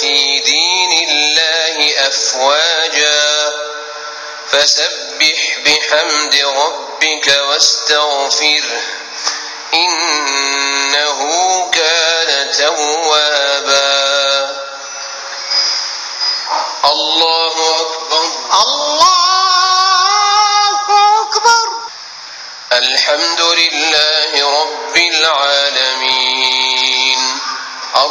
في دين الله أفواجا فسبح بحمد ربك واستغفره إنه كان توابا الله أكبر الله أكبر الحمد لله رب العالمين